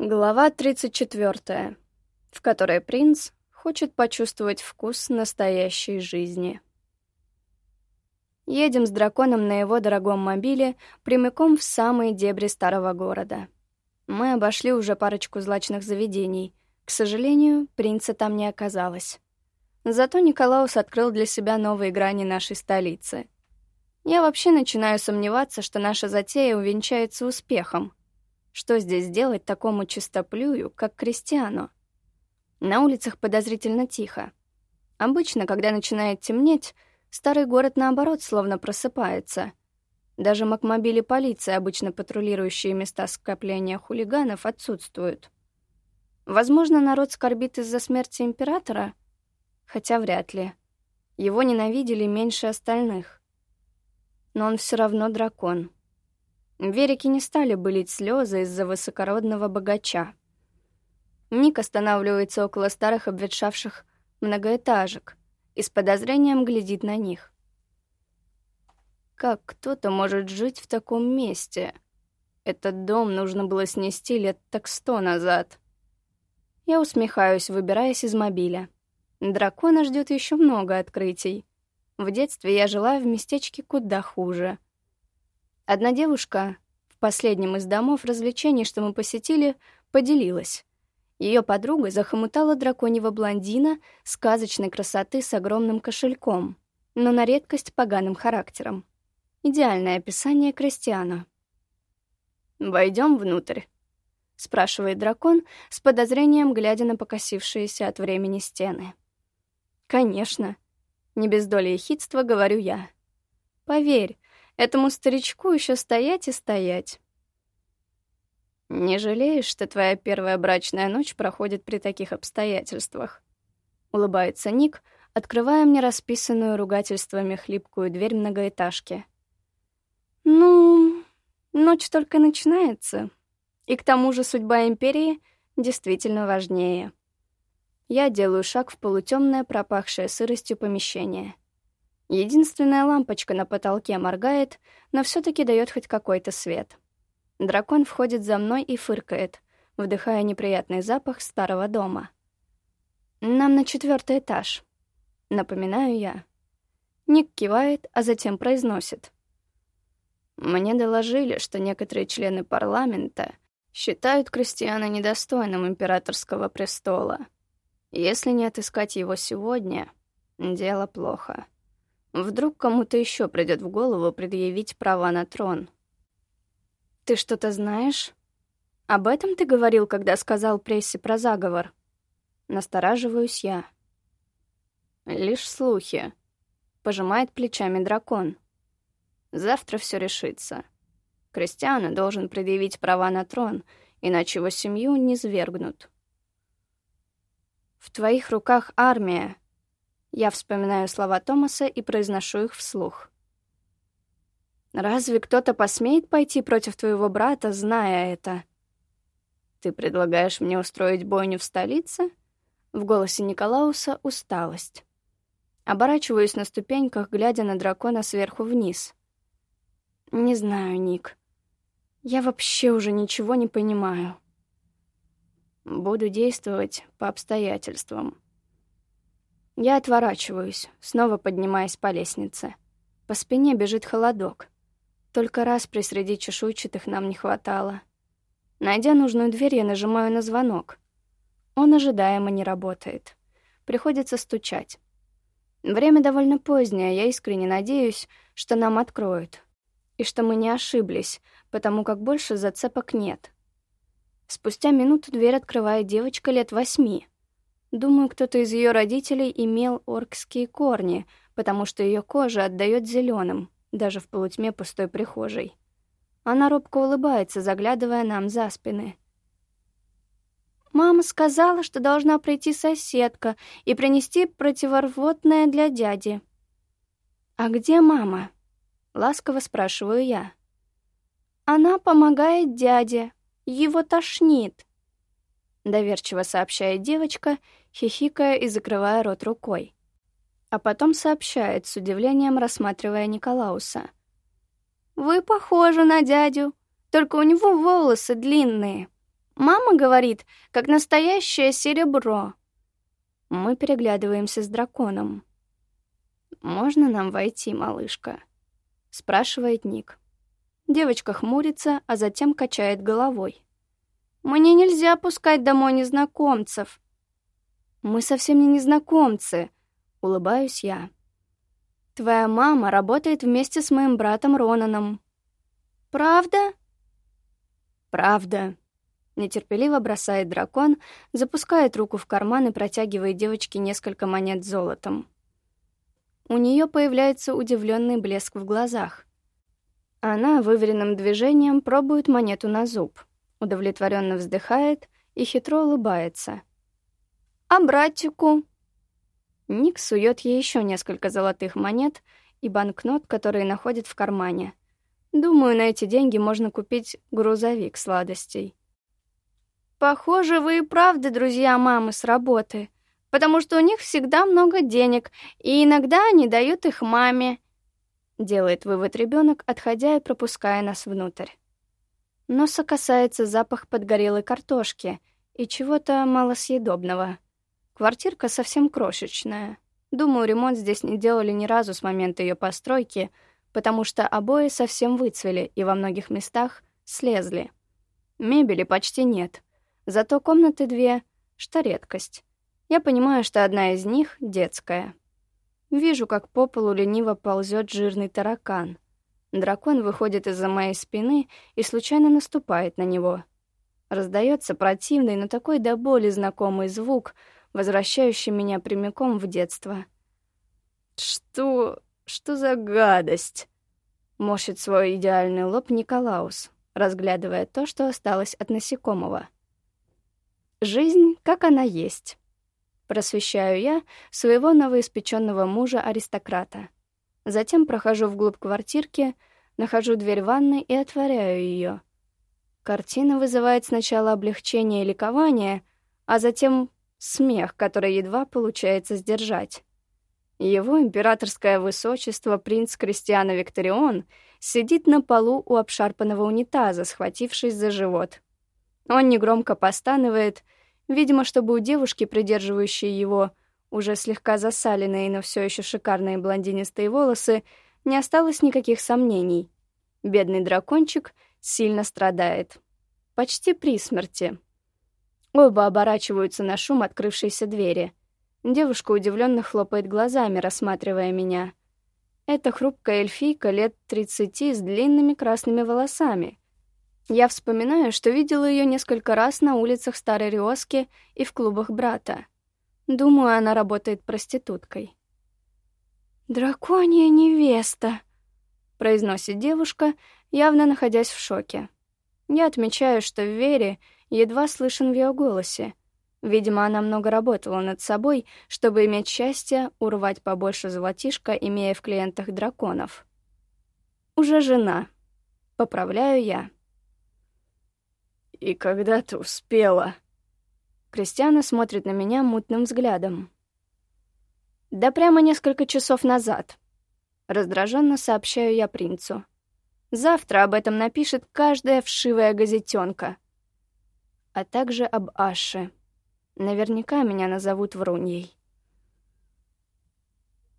Глава 34, в которой принц хочет почувствовать вкус настоящей жизни. Едем с драконом на его дорогом мобиле прямиком в самые дебри старого города. Мы обошли уже парочку злачных заведений. К сожалению, принца там не оказалось. Зато Николаус открыл для себя новые грани нашей столицы. Я вообще начинаю сомневаться, что наша затея увенчается успехом — что здесь делать такому чистоплюю, как Кристиану? На улицах подозрительно тихо. Обычно, когда начинает темнеть, старый город, наоборот, словно просыпается. Даже макмобили полиции, обычно патрулирующие места скопления хулиганов, отсутствуют. Возможно, народ скорбит из-за смерти императора? Хотя вряд ли. Его ненавидели меньше остальных. Но он все равно дракон — Верики не стали былить слезы из-за высокородного богача. Ник останавливается около старых обветшавших многоэтажек и с подозрением глядит на них. Как кто-то может жить в таком месте? Этот дом нужно было снести лет так сто назад. Я усмехаюсь, выбираясь из мобиля. Дракона ждет еще много открытий. В детстве я жила в местечке куда хуже — Одна девушка в последнем из домов развлечений, что мы посетили, поделилась. Ее подруга захомутала драконьего блондина сказочной красоты с огромным кошельком, но на редкость поганым характером. Идеальное описание Кристиана. «Войдем внутрь», — спрашивает дракон, с подозрением глядя на покосившиеся от времени стены. «Конечно», — не без доли ехидства говорю я. «Поверь, Этому старичку еще стоять и стоять. Не жалеешь, что твоя первая брачная ночь проходит при таких обстоятельствах? Улыбается Ник, открывая мне расписанную ругательствами хлипкую дверь многоэтажки. Ну, ночь только начинается. И к тому же судьба Империи действительно важнее. Я делаю шаг в полутемное, пропахшее сыростью помещение — Единственная лампочка на потолке моргает, но все таки дает хоть какой-то свет. Дракон входит за мной и фыркает, вдыхая неприятный запах старого дома. «Нам на четвертый этаж», — напоминаю я. Ник кивает, а затем произносит. «Мне доложили, что некоторые члены парламента считают Кристиана недостойным императорского престола. Если не отыскать его сегодня, дело плохо». Вдруг кому-то еще придет в голову предъявить права на трон. «Ты что-то знаешь? Об этом ты говорил, когда сказал прессе про заговор?» Настораживаюсь я. «Лишь слухи», — пожимает плечами дракон. «Завтра все решится. Кристиана должен предъявить права на трон, иначе его семью не свергнут». «В твоих руках армия», я вспоминаю слова Томаса и произношу их вслух. «Разве кто-то посмеет пойти против твоего брата, зная это?» «Ты предлагаешь мне устроить бойню в столице?» В голосе Николауса усталость. Оборачиваюсь на ступеньках, глядя на дракона сверху вниз. «Не знаю, Ник. Я вообще уже ничего не понимаю. Буду действовать по обстоятельствам», я отворачиваюсь, снова поднимаясь по лестнице. По спине бежит холодок. Только раз при среди чешуйчатых нам не хватало. Найдя нужную дверь, я нажимаю на звонок. Он ожидаемо не работает. Приходится стучать. Время довольно позднее, я искренне надеюсь, что нам откроют. И что мы не ошиблись, потому как больше зацепок нет. Спустя минуту дверь открывает девочка лет восьми — Думаю, кто-то из ее родителей имел оркские корни, потому что ее кожа отдает зеленым, даже в полутьме пустой прихожей. Она робко улыбается, заглядывая нам за спины. «Мама сказала, что должна прийти соседка и принести противорвотное для дяди». «А где мама?» — ласково спрашиваю я. «Она помогает дяде. Его тошнит», — доверчиво сообщает девочка хихикая и закрывая рот рукой. А потом сообщает, с удивлением рассматривая Николауса. «Вы похожи на дядю, только у него волосы длинные. Мама говорит, как настоящее серебро. Мы переглядываемся с драконом. «Можно нам войти, малышка?» — спрашивает Ник. Девочка хмурится, а затем качает головой. «Мне нельзя пускать домой незнакомцев». «Мы совсем не незнакомцы», — улыбаюсь я. «Твоя мама работает вместе с моим братом Ронаном». «Правда?» «Правда», — нетерпеливо бросает дракон, запускает руку в карман и протягивает девочке несколько монет золотом. У нее появляется удивленный блеск в глазах. Она выверенным движением пробует монету на зуб, удовлетворенно вздыхает и хитро улыбается. «А братику?» Ник сует ей еще несколько золотых монет и банкнот, которые находит в кармане. Думаю, на эти деньги можно купить грузовик сладостей. «Похоже, вы и правда друзья мамы с работы», потому что у них всегда много денег, и иногда они дают их маме. Делает вывод ребенок, отходя и пропуская нас внутрь. Носа касается запах подгорелой картошки и чего-то малосъедобного. Квартирка совсем крошечная. Думаю, ремонт здесь не делали ни разу с момента ее постройки, потому что обои совсем выцвели и во многих местах слезли. Мебели почти нет. Зато комнаты две, что редкость. Я понимаю, что одна из них — детская. Вижу, как по полу лениво ползет жирный таракан. Дракон выходит из-за моей спины и случайно наступает на него. Раздается противный, но такой до боли знакомый звук, возвращающий меня прямиком в детство. «Что... что за гадость?» — морщит свой идеальный лоб Николаус, разглядывая то, что осталось от насекомого. «Жизнь, как она есть». Просвещаю я своего новоиспеченного мужа-аристократа. Затем прохожу вглубь квартирки, нахожу дверь ванной и отворяю ее. Картина вызывает сначала облегчение и ликование, а затем смех, который едва получается сдержать. Его императорское высочество принц Кристиана Викторион сидит на полу у обшарпанного унитаза, схватившись за живот. Он негромко постанывает — Видимо, чтобы у девушки, придерживающей его, уже слегка засаленные, но все еще шикарные блондинистые волосы, не осталось никаких сомнений. Бедный дракончик сильно страдает. Почти при смерти. Оба оборачиваются на шум открывшейся двери. Девушка удивленно хлопает глазами, рассматривая меня. Это хрупкая эльфийка лет тридцати с длинными красными волосами — я вспоминаю, что видела ее несколько раз на улицах Старой Риоски и в клубах брата. Думаю, она работает проституткой. «Драконья невеста», — произносит девушка, явно находясь в шоке. Я отмечаю, что в Вере едва слышен в ее голосе. Видимо, она много работала над собой, чтобы иметь счастье урвать побольше золотишка, имея в клиентах драконов. «Уже жена», — поправляю я. «И когда ты успела?» Кристиана смотрит на меня мутным взглядом. «Да прямо несколько часов назад», — раздраженно сообщаю я принцу. «Завтра об этом напишет каждая вшивая газетенка. А также об Аше. Наверняка меня назовут вруньей».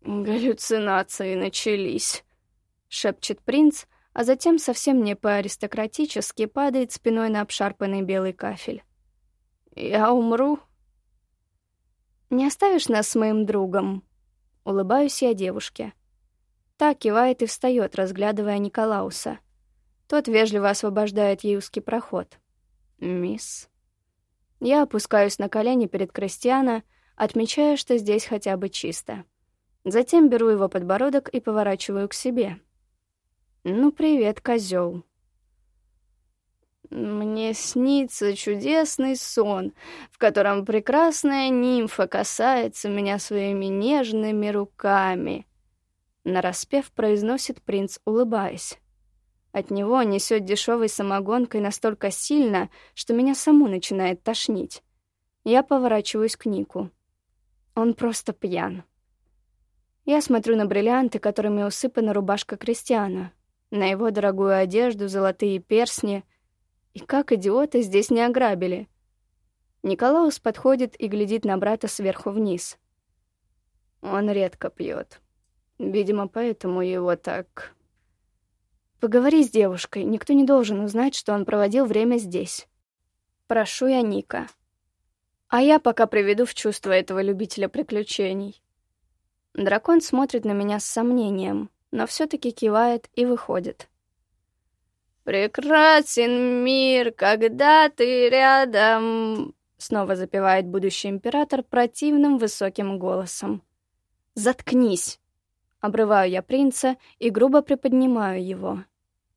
«Галлюцинации начались», — шепчет принц, — а затем совсем не по-аристократически падает спиной на обшарпанный белый кафель. «Я умру?» «Не оставишь нас с моим другом?» Улыбаюсь я девушке. Та кивает и встает, разглядывая Николауса. Тот вежливо освобождает ей узкий проход. «Мисс...» Я опускаюсь на колени перед Кристиана, отмечая, что здесь хотя бы чисто. Затем беру его подбородок и поворачиваю к себе. «Ну, привет, козел. Мне снится чудесный сон, в котором прекрасная нимфа касается меня своими нежными руками. Нараспев произносит принц, улыбаясь. От него несет дешевой самогонкой настолько сильно, что меня саму начинает тошнить. Я поворачиваюсь к Нику. Он просто пьян. Я смотрю на бриллианты, которыми усыпана рубашка Кристиана — на его дорогую одежду, золотые персни И как идиоты здесь не ограбили? Николаус подходит и глядит на брата сверху вниз. Он редко пьет. Видимо, поэтому его так... Поговори с девушкой, никто не должен узнать, что он проводил время здесь. Прошу я Ника. А я пока приведу в чувство этого любителя приключений. Дракон смотрит на меня с сомнением, но все таки кивает и выходит. «Прекрасен мир, когда ты рядом», — снова запевает будущий император противным высоким голосом. «Заткнись!» — обрываю я принца и грубо приподнимаю его.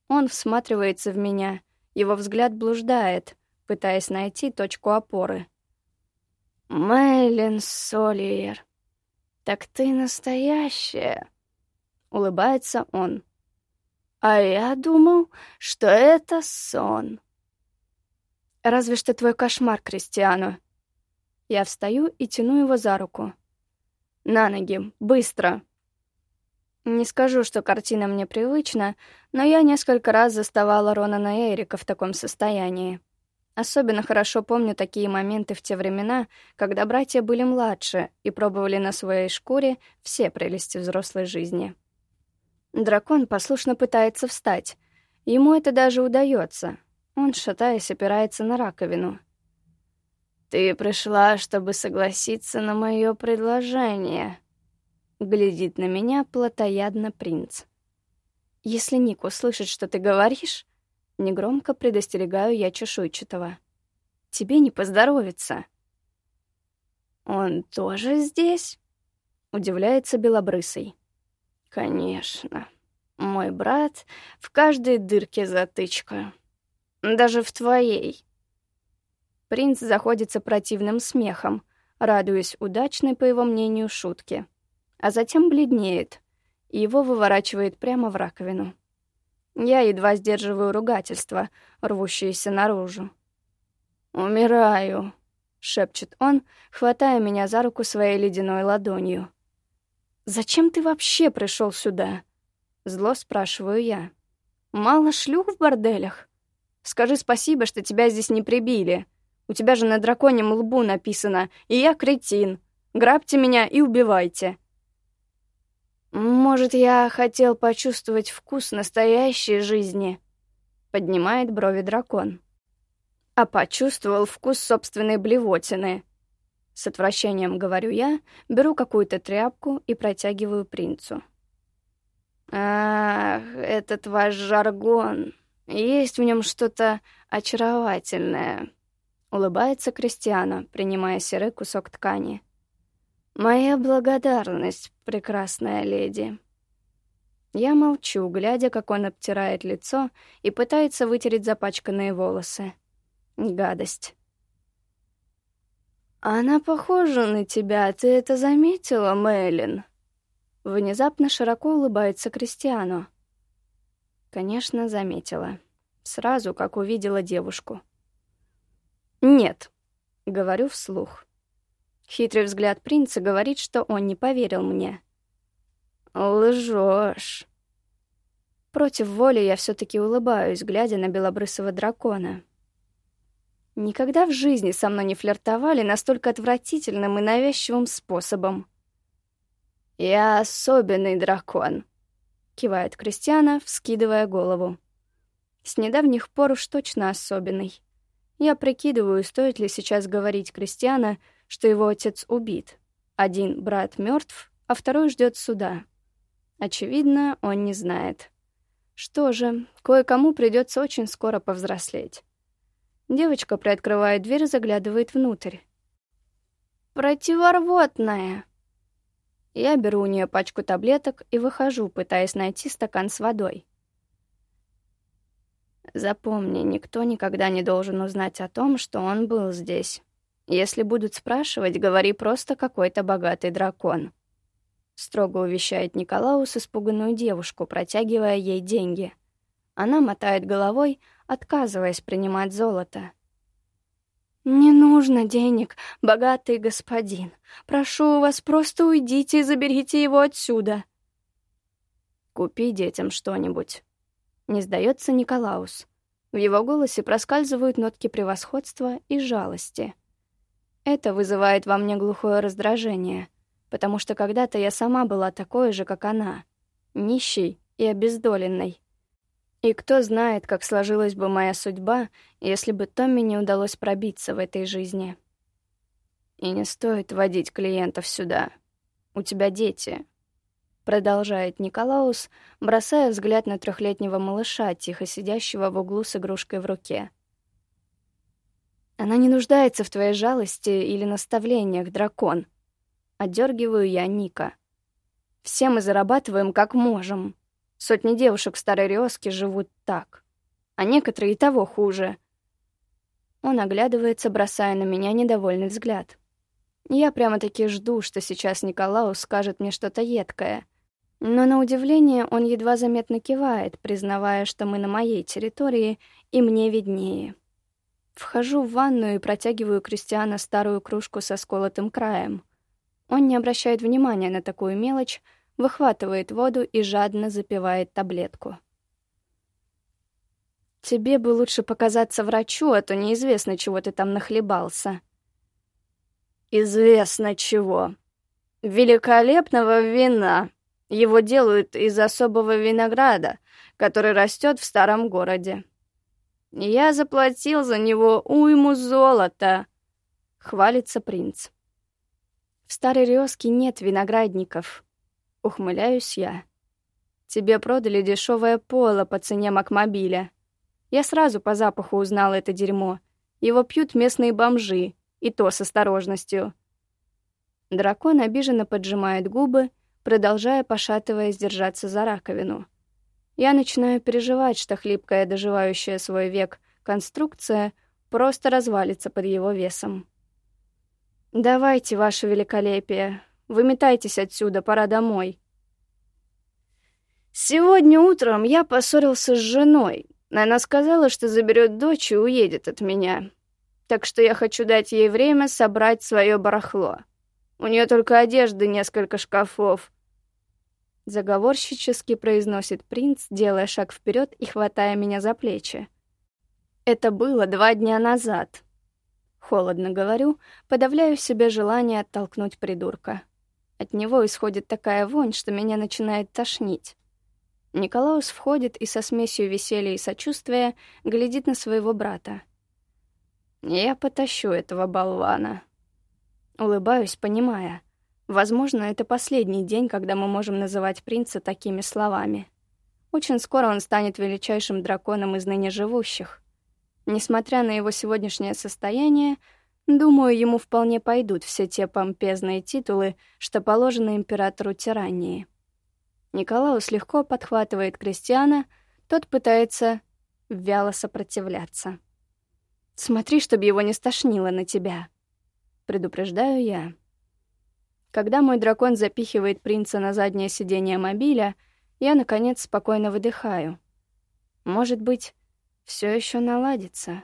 Он всматривается в меня, его взгляд блуждает, пытаясь найти точку опоры. «Мэйлин Солиер, так ты настоящая!» — улыбается он. «А я думал, что это сон». «Разве что твой кошмар, Кристиану». Я встаю и тяну его за руку. «На ноги, быстро!» Не скажу, что картина мне привычна, но я несколько раз заставала Ронана Эрика в таком состоянии. Особенно хорошо помню такие моменты в те времена, когда братья были младше и пробовали на своей шкуре все прелести взрослой жизни. Дракон послушно пытается встать. Ему это даже удается. Он, шатаясь, опирается на раковину. «Ты пришла, чтобы согласиться на мое предложение», — глядит на меня плотоядно принц. «Если Ник услышит, что ты говоришь, Негромко предостерегаю я чешуйчатого. «Тебе не поздоровится». «Он тоже здесь?» — удивляется Белобрысый. «Конечно. Мой брат в каждой дырке затычка. Даже в твоей». Принц заходится противным смехом, радуясь удачной, по его мнению, шутке. А затем бледнеет, и его выворачивает прямо в раковину. Я едва сдерживаю ругательство, рвущееся наружу. «Умираю», — шепчет он, хватая меня за руку своей ледяной ладонью. «Зачем ты вообще пришел сюда?» — зло спрашиваю я. «Мало шлюх в борделях? Скажи спасибо, что тебя здесь не прибили. У тебя же на драконьем лбу написано «И я кретин. Грабьте меня и убивайте». «Может, я хотел почувствовать вкус настоящей жизни?» — поднимает брови дракон. «А почувствовал вкус собственной блевотины». С отвращением говорю я, беру какую-то тряпку и протягиваю принцу. «Ах, этот ваш жаргон. Есть в нем что-то очаровательное», — улыбается Кристиана, принимая серый кусок ткани. «Моя благодарность, прекрасная леди». Я молчу, глядя, как он обтирает лицо и пытается вытереть запачканные волосы. Гадость. «Она похожа на тебя, ты это заметила, Мэйлин?» Внезапно широко улыбается Кристиану. Конечно, заметила. Сразу, как увидела девушку. «Нет», — говорю вслух. Хитрый взгляд принца говорит, что он не поверил мне. Лжешь. Против воли я все таки улыбаюсь, глядя на белобрысого дракона. Никогда в жизни со мной не флиртовали настолько отвратительным и навязчивым способом. «Я особенный дракон», — кивает Кристиана, вскидывая голову. «С недавних пор уж точно особенный. Я прикидываю, стоит ли сейчас говорить Кристиана, что его отец убит. Один брат мертв, а второй ждет суда. Очевидно, он не знает. Что же, кое-кому придется очень скоро повзрослеть. Девочка приоткрывает дверь заглядывает внутрь. «Противорвотная!» Я беру у нее пачку таблеток и выхожу, пытаясь найти стакан с водой. Запомни, никто никогда не должен узнать о том, что он был здесь. Если будут спрашивать, говори просто какой-то богатый дракон. Строго увещает Николаус испуганную девушку, протягивая ей деньги. Она мотает головой, отказываясь принимать золото. «Не нужно денег, богатый господин. Прошу вас, просто уйдите и заберите его отсюда». «Купи детям что-нибудь». Не сдается Николаус. В его голосе проскальзывают нотки превосходства и жалости. Это вызывает во мне глухое раздражение, потому что когда-то я сама была такой же, как она, нищей и обездоленной. И кто знает, как сложилась бы моя судьба, если бы Томми не удалось пробиться в этой жизни. И не стоит водить клиентов сюда. У тебя дети. Продолжает Николаус, бросая взгляд на трехлетнего малыша, тихо сидящего в углу с игрушкой в руке. Она не нуждается в твоей жалости или наставлениях, дракон. Отдергиваю я Ника. Все мы зарабатываем как можем. Сотни девушек Старой Риоске живут так. А некоторые и того хуже. Он оглядывается, бросая на меня недовольный взгляд. Я прямо-таки жду, что сейчас Николаус скажет мне что-то едкое. Но на удивление он едва заметно кивает, признавая, что мы на моей территории, и мне виднее. Вхожу в ванную и протягиваю Кристиана старую кружку со сколотым краем. Он не обращает внимания на такую мелочь, выхватывает воду и жадно запивает таблетку. «Тебе бы лучше показаться врачу, а то неизвестно, чего ты там нахлебался». «Известно чего. Великолепного вина. Его делают из особого винограда, который растет в старом городе. Я заплатил за него уйму золота», — хвалится принц. «В Старой Риоске нет виноградников», Ухмыляюсь я. Тебе продали дешевое поло по цене Макмобиля. Я сразу по запаху узнала это дерьмо. Его пьют местные бомжи, и то с осторожностью. Дракон обиженно поджимает губы, продолжая, пошатываясь, держаться за раковину. Я начинаю переживать, что хлипкая, доживающая свой век конструкция просто развалится под его весом. «Давайте, ваше великолепие, Выметайтесь отсюда, пора домой. Сегодня утром я поссорился с женой. Она сказала, что заберет дочь и уедет от меня. Так что я хочу дать ей время собрать свое барахло. У нее только одежды несколько шкафов. Заговорщически произносит принц, делая шаг вперед и хватая меня за плечи. Это было два дня назад. Холодно говорю, подавляю в себе желание оттолкнуть придурка. От него исходит такая вонь, что меня начинает тошнить. Николаус входит и со смесью веселья и сочувствия глядит на своего брата. «Я потащу этого болвана». Улыбаюсь, понимая. Возможно, это последний день, когда мы можем называть принца такими словами. Очень скоро он станет величайшим драконом из ныне живущих. Несмотря на его сегодняшнее состояние, Думаю, ему вполне пойдут все те помпезные титулы, что положены императору тирании. Николаус легко подхватывает крестьяна, тот пытается вяло сопротивляться. «Смотри, чтобы его не стошнило на тебя», — предупреждаю я. Когда мой дракон запихивает принца на заднее сиденье мобиля, я, наконец, спокойно выдыхаю. Может быть, все еще наладится.